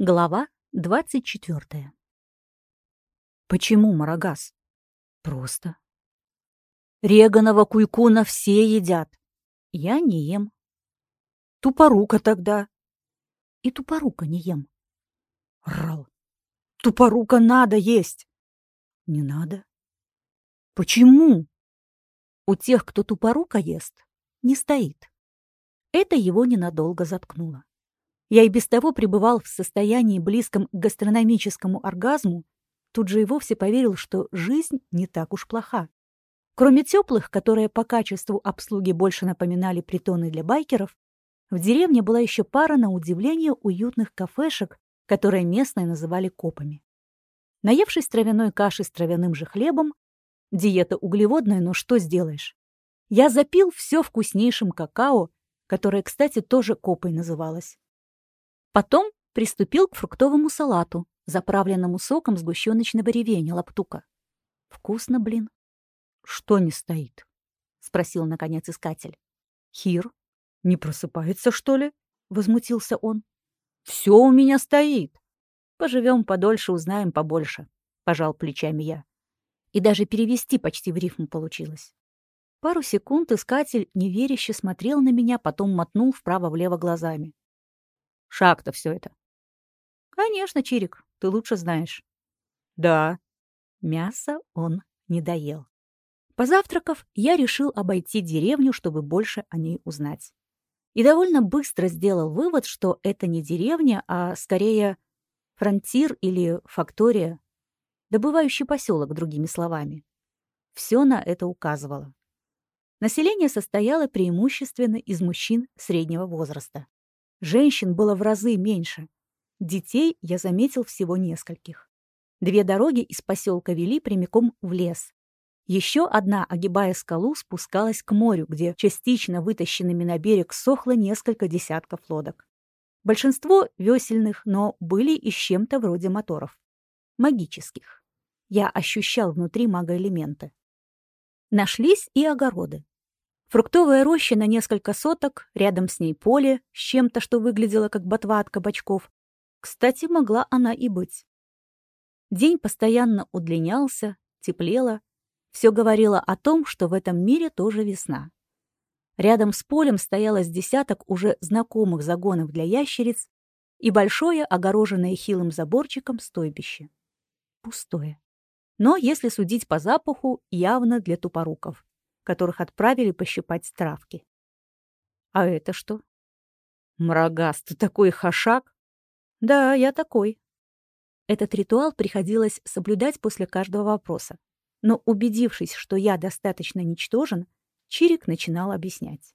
Глава 24. Почему Марагас? Просто. Реганова куйкуна все едят. Я не ем. Тупорука тогда. И тупорука не ем. Рал. Тупорука надо есть. Не надо. Почему? У тех, кто тупорука ест, не стоит. Это его ненадолго заткнуло. Я и без того пребывал в состоянии близком к гастрономическому оргазму, тут же и вовсе поверил, что жизнь не так уж плоха. Кроме теплых, которые по качеству обслуги больше напоминали притоны для байкеров, в деревне была еще пара, на удивление, уютных кафешек, которые местные называли копами. Наевшись травяной каши с травяным же хлебом, диета углеводная, но что сделаешь? Я запил все вкуснейшим какао, которое, кстати, тоже копой называлось. Потом приступил к фруктовому салату, заправленному соком сгущеночного ревеня лаптука. Вкусно, блин. Что не стоит? Спросил, наконец, искатель. Хир, не просыпается, что ли? Возмутился он. Все у меня стоит. Поживем подольше, узнаем побольше. Пожал плечами я. И даже перевести почти в рифму получилось. Пару секунд искатель неверяще смотрел на меня, потом мотнул вправо-влево глазами. Шаг-то все это. Конечно, Чирик, ты лучше знаешь. Да. Мясо он не доел. Позавтракав, я решил обойти деревню, чтобы больше о ней узнать. И довольно быстро сделал вывод, что это не деревня, а скорее фронтир или фактория, добывающий поселок, другими словами. Все на это указывало. Население состояло преимущественно из мужчин среднего возраста. Женщин было в разы меньше. Детей я заметил всего нескольких. Две дороги из поселка вели прямиком в лес. Еще одна, огибая скалу, спускалась к морю, где частично вытащенными на берег сохло несколько десятков лодок. Большинство весельных, но были и с чем-то вроде моторов. Магических. Я ощущал внутри магоэлементы. Нашлись и огороды. Фруктовая роща на несколько соток, рядом с ней поле с чем-то, что выглядело как ботва от кабачков. Кстати, могла она и быть. День постоянно удлинялся, теплело. Все говорило о том, что в этом мире тоже весна. Рядом с полем стояло десяток уже знакомых загонов для ящериц и большое, огороженное хилым заборчиком, стойбище. Пустое. Но, если судить по запаху, явно для тупоруков которых отправили пощипать травки. А это что? Мрагас, ты такой хашак? Да, я такой. Этот ритуал приходилось соблюдать после каждого вопроса. Но убедившись, что я достаточно ничтожен, Чирик начинал объяснять.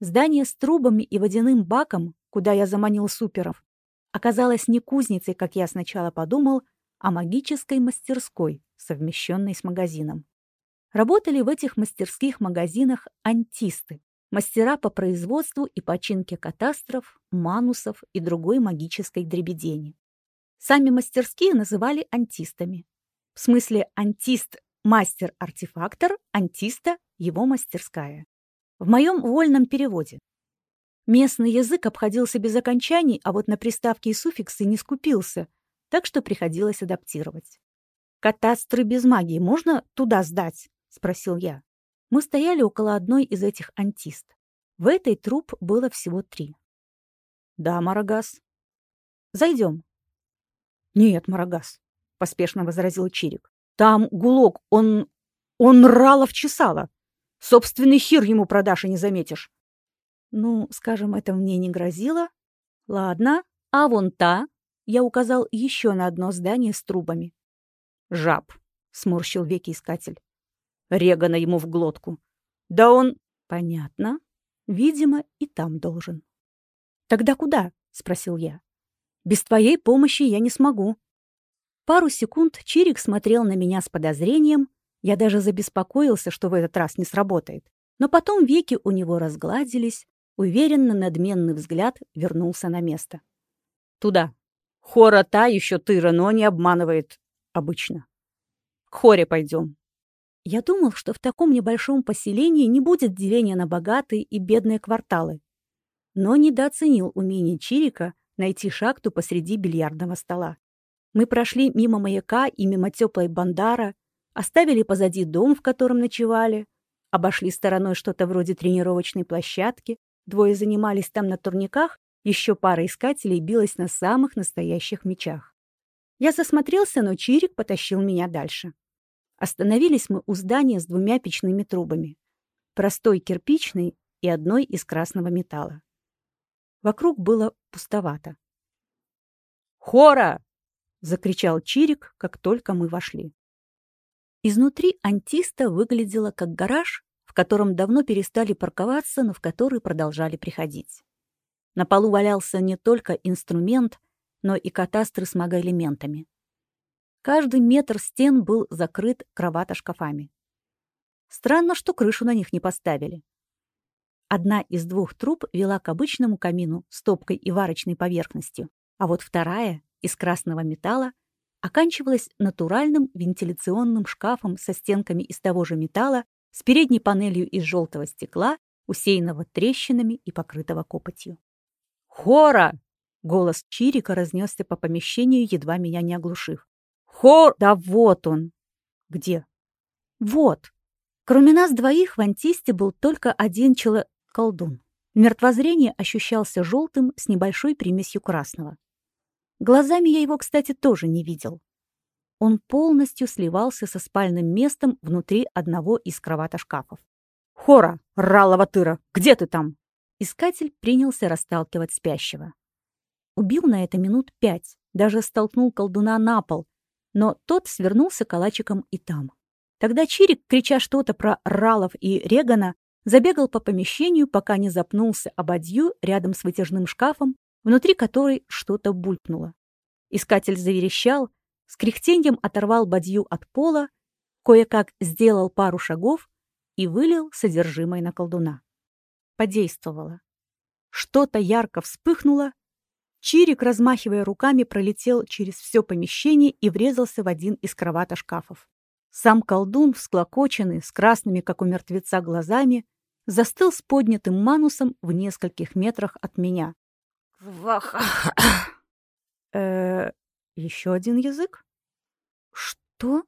Здание с трубами и водяным баком, куда я заманил суперов, оказалось не кузницей, как я сначала подумал, а магической мастерской, совмещенной с магазином. Работали в этих мастерских магазинах антисты, мастера по производству и починке катастров, манусов и другой магической дребедени. Сами мастерские называли антистами. В смысле антист – мастер-артефактор, антиста – его мастерская. В моем вольном переводе. Местный язык обходился без окончаний, а вот на приставки и суффиксы не скупился, так что приходилось адаптировать. Катастры без магии можно туда сдать? — спросил я. Мы стояли около одной из этих антист. В этой труп было всего три. «Да, Марагас». «Зайдем». «Нет, Марагас», — поспешно возразил Чирик. «Там гулок, он... он ралов чесала. Собственный хир ему продашь и не заметишь». «Ну, скажем, это мне не грозило. Ладно, а вон та...» Я указал еще на одно здание с трубами. «Жаб», — сморщил веки искатель. Регана ему в глотку. Да он... Понятно. Видимо, и там должен. Тогда куда? Спросил я. Без твоей помощи я не смогу. Пару секунд Чирик смотрел на меня с подозрением. Я даже забеспокоился, что в этот раз не сработает. Но потом веки у него разгладились, уверенно надменный взгляд вернулся на место. Туда. Хора та еще тыра, но не обманывает обычно. К хоре пойдем. Я думал, что в таком небольшом поселении не будет деления на богатые и бедные кварталы. Но недооценил умение Чирика найти шахту посреди бильярдного стола. Мы прошли мимо маяка и мимо теплой бандара, оставили позади дом, в котором ночевали, обошли стороной что-то вроде тренировочной площадки, двое занимались там на турниках, еще пара искателей билась на самых настоящих мечах. Я засмотрелся, но Чирик потащил меня дальше. Остановились мы у здания с двумя печными трубами. Простой кирпичный и одной из красного металла. Вокруг было пустовато. «Хора!» — закричал Чирик, как только мы вошли. Изнутри антиста выглядела как гараж, в котором давно перестали парковаться, но в который продолжали приходить. На полу валялся не только инструмент, но и катастры с магоэлементами. Каждый метр стен был закрыт кровато-шкафами. Странно, что крышу на них не поставили. Одна из двух труб вела к обычному камину с топкой и варочной поверхностью, а вот вторая, из красного металла, оканчивалась натуральным вентиляционным шкафом со стенками из того же металла, с передней панелью из желтого стекла, усеянного трещинами и покрытого копотью. «Хора!» — голос Чирика разнесся по помещению, едва меня не оглушив. Хор! Да вот он! Где? Вот! Кроме нас двоих в антисте был только один человек колдун. Мертвозрение ощущался желтым с небольшой примесью красного. Глазами я его, кстати, тоже не видел. Он полностью сливался со спальным местом внутри одного из кровато-шкафов. «Хора! Ралова тыра! Где ты там?» Искатель принялся расталкивать спящего. Убил на это минут пять, даже столкнул колдуна на пол, но тот свернулся калачиком и там. Тогда Чирик, крича что-то про Ралов и Регана, забегал по помещению, пока не запнулся об одью рядом с вытяжным шкафом, внутри которой что-то булькнуло. Искатель заверещал, с кряхтеньем оторвал бадью от пола, кое-как сделал пару шагов и вылил содержимое на колдуна. Подействовало. Что-то ярко вспыхнуло, Чирик, размахивая руками, пролетел через все помещение и врезался в один из кровато-шкафов. Сам колдун, всклокоченный, с красными, как у мертвеца, глазами, застыл с поднятым манусом в нескольких метрах от меня. Ваха! э еще один язык? Что?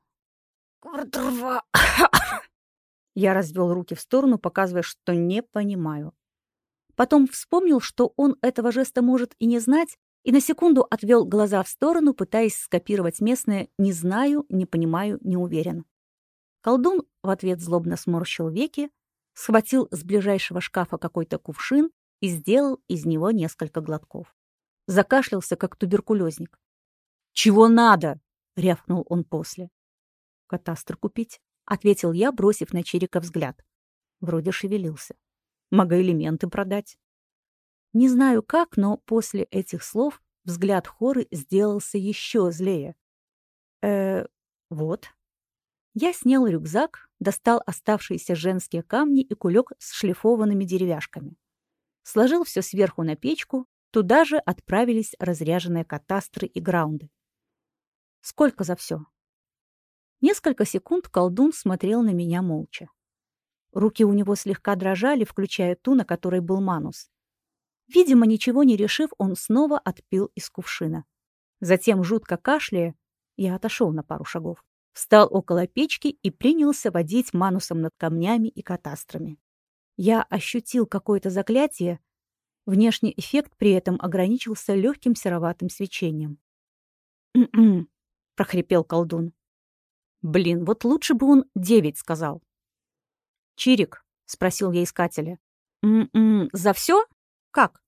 Я развел руки в сторону, показывая, что не понимаю. Потом вспомнил, что он этого жеста может и не знать, и на секунду отвел глаза в сторону, пытаясь скопировать местное «не знаю», «не понимаю», «не уверен». Колдун в ответ злобно сморщил веки, схватил с ближайшего шкафа какой-то кувшин и сделал из него несколько глотков. Закашлялся, как туберкулезник. «Чего надо?» — рявкнул он после. «Катастр купить», — ответил я, бросив на Чирика взгляд. Вроде шевелился магоэлементы продать. Не знаю как, но после этих слов взгляд Хоры сделался еще злее. Э, вот. Я снял рюкзак, достал оставшиеся женские камни и кулек с шлифованными деревяшками. Сложил все сверху на печку, туда же отправились разряженные катастры и граунды. Сколько за все? Несколько секунд колдун смотрел на меня молча. Руки у него слегка дрожали, включая ту, на которой был манус. Видимо, ничего не решив, он снова отпил из кувшина. Затем, жутко кашляя, я отошел на пару шагов. Встал около печки и принялся водить манусом над камнями и катастрами. Я ощутил какое-то заклятие. Внешний эффект при этом ограничился легким сероватым свечением. «М-м», — прохрипел колдун. «Блин, вот лучше бы он девять сказал». «Чирик?» — спросил я искателя. «М-м, за все? Как?»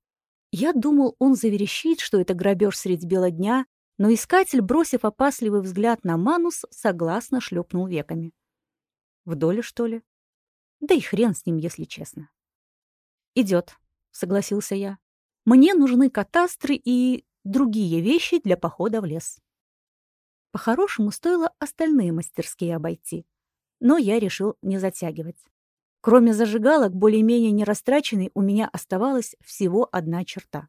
Я думал, он заверещит, что это грабеж средь бела дня, но искатель, бросив опасливый взгляд на Манус, согласно шлепнул веками. В доле, что ли? Да и хрен с ним, если честно. «Идет», — согласился я. «Мне нужны катастры и другие вещи для похода в лес». По-хорошему, стоило остальные мастерские обойти, но я решил не затягивать. Кроме зажигалок, более-менее нерастраченной, у меня оставалась всего одна черта.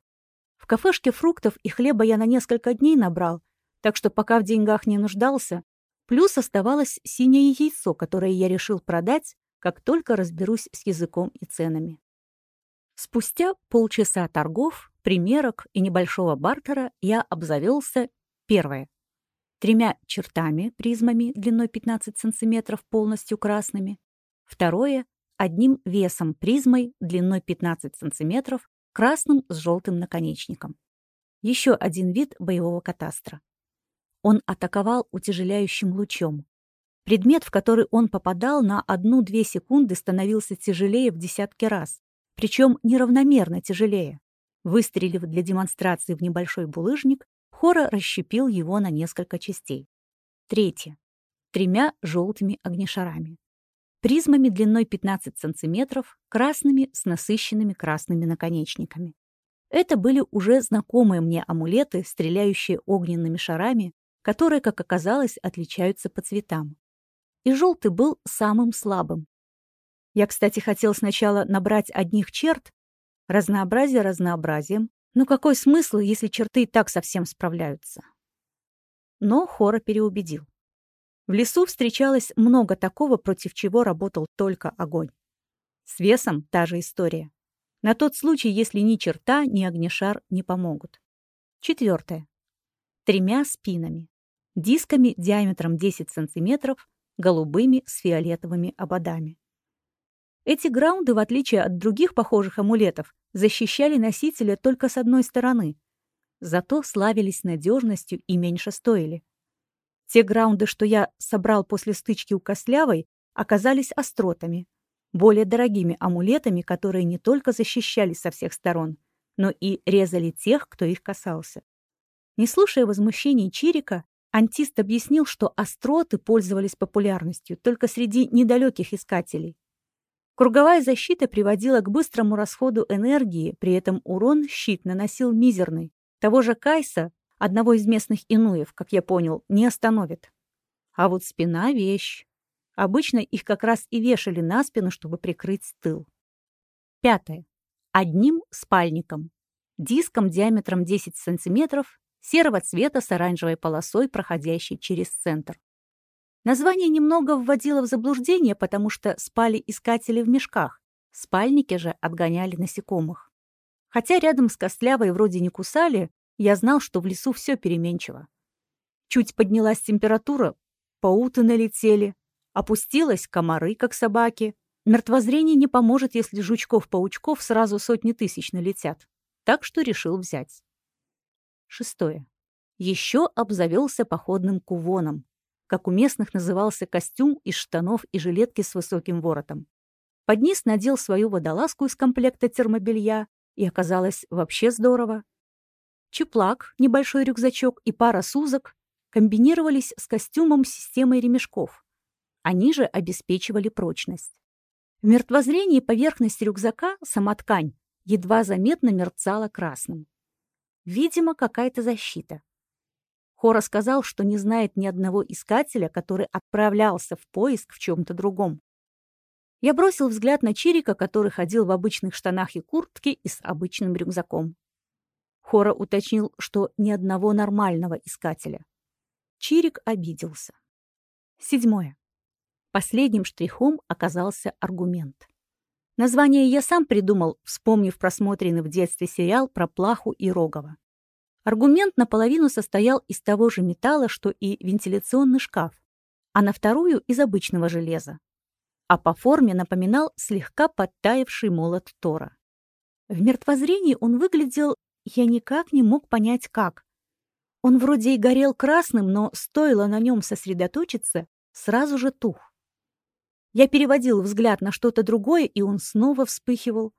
В кафешке фруктов и хлеба я на несколько дней набрал, так что пока в деньгах не нуждался, плюс оставалось синее яйцо, которое я решил продать, как только разберусь с языком и ценами. Спустя полчаса торгов примерок и небольшого бартера я обзавелся первое. Тремя чертами, призмами длиной 15 см полностью красными. Второе – одним весом призмой длиной 15 см красным с желтым наконечником. Еще один вид боевого катастра. Он атаковал утяжеляющим лучом. Предмет, в который он попадал, на 1-2 секунды становился тяжелее в десятки раз, причем неравномерно тяжелее. Выстрелив для демонстрации в небольшой булыжник, Хора расщепил его на несколько частей. Третье. Тремя желтыми огнешарами. Призмами длиной 15 см, красными с насыщенными красными наконечниками. Это были уже знакомые мне амулеты, стреляющие огненными шарами, которые, как оказалось, отличаются по цветам. И желтый был самым слабым. Я, кстати, хотел сначала набрать одних черт, разнообразие разнообразием, но какой смысл, если черты и так совсем справляются? Но Хора переубедил. В лесу встречалось много такого, против чего работал только огонь. С весом та же история. На тот случай, если ни черта, ни огнешар не помогут. Четвертое. Тремя спинами дисками диаметром 10 см, голубыми с фиолетовыми ободами. Эти граунды, в отличие от других похожих амулетов, защищали носителя только с одной стороны, зато славились надежностью и меньше стоили. Те граунды, что я собрал после стычки у Кослявой, оказались остротами, более дорогими амулетами, которые не только защищали со всех сторон, но и резали тех, кто их касался. Не слушая возмущений Чирика, Антист объяснил, что остроты пользовались популярностью только среди недалеких искателей. Круговая защита приводила к быстрому расходу энергии, при этом урон щит наносил мизерный. Того же Кайса, одного из местных инуев, как я понял, не остановит. А вот спина — вещь. Обычно их как раз и вешали на спину, чтобы прикрыть тыл. Пятое. Одним спальником. Диском диаметром 10 сантиметров серого цвета с оранжевой полосой, проходящей через центр. Название немного вводило в заблуждение, потому что спали искатели в мешках, спальники же отгоняли насекомых. Хотя рядом с костлявой вроде не кусали, я знал, что в лесу все переменчиво. Чуть поднялась температура, пауты налетели, опустилась комары, как собаки. Мертвозрение не поможет, если жучков-паучков сразу сотни тысяч налетят. Так что решил взять. Шестое. Еще обзавелся походным кувоном, как у местных назывался костюм из штанов и жилетки с высоким воротом. Под низ надел свою водолазку из комплекта термобелья, и оказалось вообще здорово. Чеплак, небольшой рюкзачок и пара сузок комбинировались с костюмом системой ремешков. Они же обеспечивали прочность. В мертвозрении поверхность рюкзака, сама ткань, едва заметно мерцала красным. Видимо, какая-то защита. Хора сказал, что не знает ни одного искателя, который отправлялся в поиск в чем-то другом. Я бросил взгляд на Чирика, который ходил в обычных штанах и куртке и с обычным рюкзаком. Хора уточнил, что ни одного нормального искателя. Чирик обиделся. Седьмое. Последним штрихом оказался аргумент. Название я сам придумал, вспомнив просмотренный в детстве сериал про Плаху и Рогова. Аргумент наполовину состоял из того же металла, что и вентиляционный шкаф, а на вторую — из обычного железа. А по форме напоминал слегка подтаявший молот Тора. В мертвозрении он выглядел, я никак не мог понять как. Он вроде и горел красным, но стоило на нем сосредоточиться, сразу же тух. Я переводил взгляд на что-то другое, и он снова вспыхивал.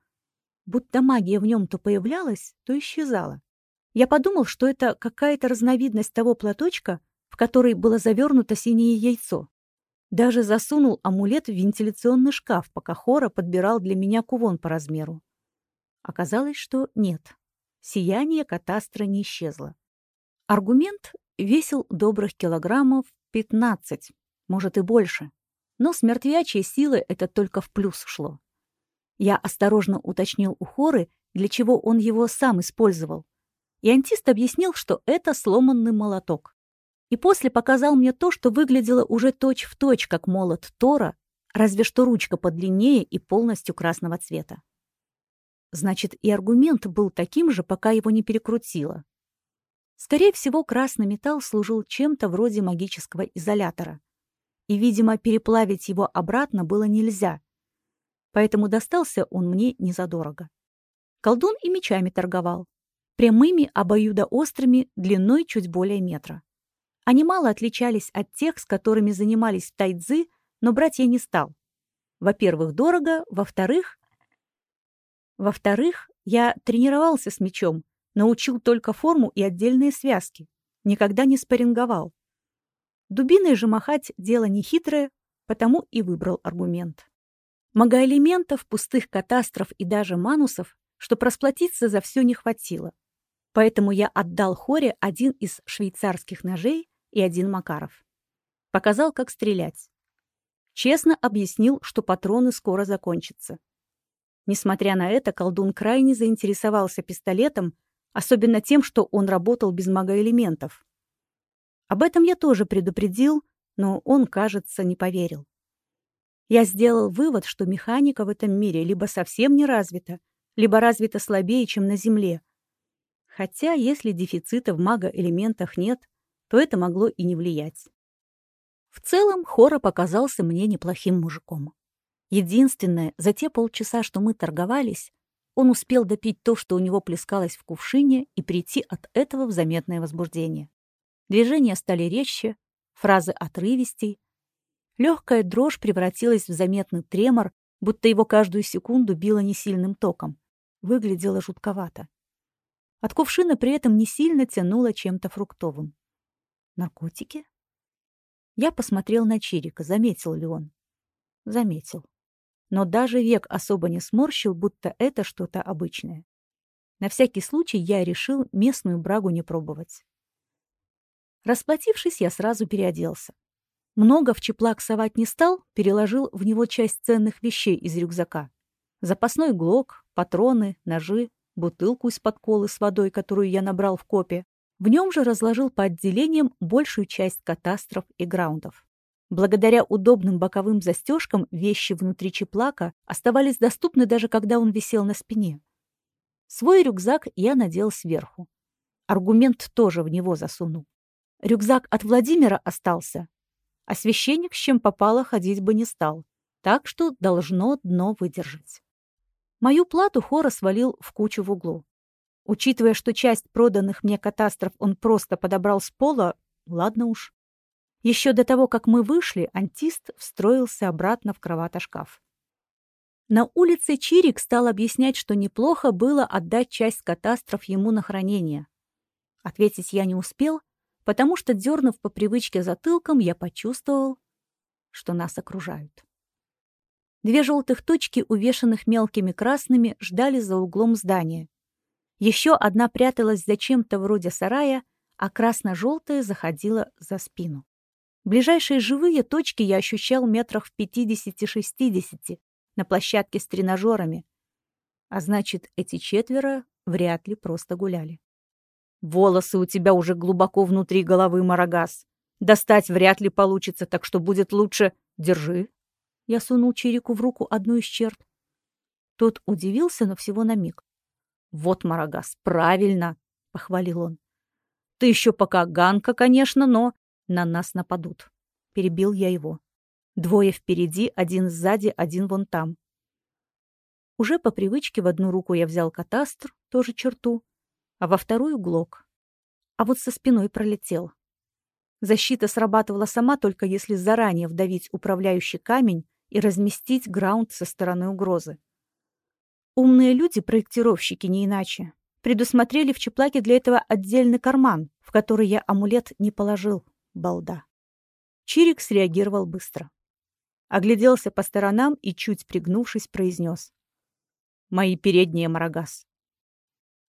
Будто магия в нем то появлялась, то исчезала. Я подумал, что это какая-то разновидность того платочка, в который было завернуто синее яйцо. Даже засунул амулет в вентиляционный шкаф, пока Хора подбирал для меня кувон по размеру. Оказалось, что нет. Сияние катастра не исчезло. Аргумент весил добрых килограммов 15, может и больше но с мертвячей силы это только в плюс шло. Я осторожно уточнил у Хоры, для чего он его сам использовал. И антист объяснил, что это сломанный молоток. И после показал мне то, что выглядело уже точь-в-точь, точь, как молот Тора, разве что ручка подлиннее и полностью красного цвета. Значит, и аргумент был таким же, пока его не перекрутило. Скорее всего, красный металл служил чем-то вроде магического изолятора. И, видимо, переплавить его обратно было нельзя. Поэтому достался он мне незадорого. Колдун и мечами торговал. Прямыми, обоюдоострыми, длиной чуть более метра. Они мало отличались от тех, с которыми занимались в тайцзы, но брать я не стал. Во-первых, дорого, во-вторых... Во-вторых, я тренировался с мечом, научил только форму и отдельные связки. Никогда не спарринговал. Дубиной же махать дело нехитрое, потому и выбрал аргумент. Магоэлементов, пустых катастроф и даже манусов, что просплатиться за все не хватило. Поэтому я отдал Хоре один из швейцарских ножей и один Макаров. Показал, как стрелять. Честно объяснил, что патроны скоро закончатся. Несмотря на это, колдун крайне заинтересовался пистолетом, особенно тем, что он работал без магоэлементов. Об этом я тоже предупредил, но он, кажется, не поверил. Я сделал вывод, что механика в этом мире либо совсем не развита, либо развита слабее, чем на Земле. Хотя, если дефицита в магоэлементах нет, то это могло и не влиять. В целом, Хора показался мне неплохим мужиком. Единственное, за те полчаса, что мы торговались, он успел допить то, что у него плескалось в кувшине, и прийти от этого в заметное возбуждение. Движения стали резче, фразы отрывистей. Легкая дрожь превратилась в заметный тремор, будто его каждую секунду било несильным током. Выглядело жутковато. От кувшина при этом не сильно тянуло чем-то фруктовым. Наркотики? Я посмотрел на Чирика, заметил ли он. Заметил но даже век особо не сморщил, будто это что-то обычное. На всякий случай я решил местную брагу не пробовать. Расплатившись, я сразу переоделся. Много в чеплак совать не стал, переложил в него часть ценных вещей из рюкзака. Запасной глок, патроны, ножи, бутылку из-под колы с водой, которую я набрал в копе. В нем же разложил по отделениям большую часть катастроф и граундов. Благодаря удобным боковым застежкам вещи внутри чеплака оставались доступны даже когда он висел на спине. Свой рюкзак я надел сверху. Аргумент тоже в него засунул. Рюкзак от Владимира остался, а священник с чем попало ходить бы не стал, так что должно дно выдержать. Мою плату Хора свалил в кучу в углу. Учитывая, что часть проданных мне катастроф он просто подобрал с пола, ладно уж. Еще до того, как мы вышли, антист встроился обратно в кроватошкаф. На улице Чирик стал объяснять, что неплохо было отдать часть катастроф ему на хранение. Ответить я не успел, потому что, дернув по привычке затылком, я почувствовал, что нас окружают. Две желтых точки, увешанных мелкими красными, ждали за углом здания. Еще одна пряталась за чем-то вроде сарая, а красно-желтая заходила за спину. Ближайшие живые точки я ощущал метрах в 50-60 на площадке с тренажерами. А значит, эти четверо вряд ли просто гуляли. Волосы у тебя уже глубоко внутри головы, Марагас. Достать вряд ли получится, так что будет лучше... Держи. Я сунул Чирику в руку одну из черт. Тот удивился, но всего на миг. Вот, Марагас, правильно, похвалил он. Ты еще пока ганка, конечно, но на нас нападут. Перебил я его. Двое впереди, один сзади, один вон там. Уже по привычке в одну руку я взял катастр, тоже черту, а во вторую — глок. А вот со спиной пролетел. Защита срабатывала сама, только если заранее вдавить управляющий камень и разместить граунд со стороны угрозы. Умные люди, проектировщики не иначе, предусмотрели в чеплаке для этого отдельный карман, в который я амулет не положил балда. Чирик среагировал быстро. Огляделся по сторонам и, чуть пригнувшись, произнес. «Мои передние, Марагас.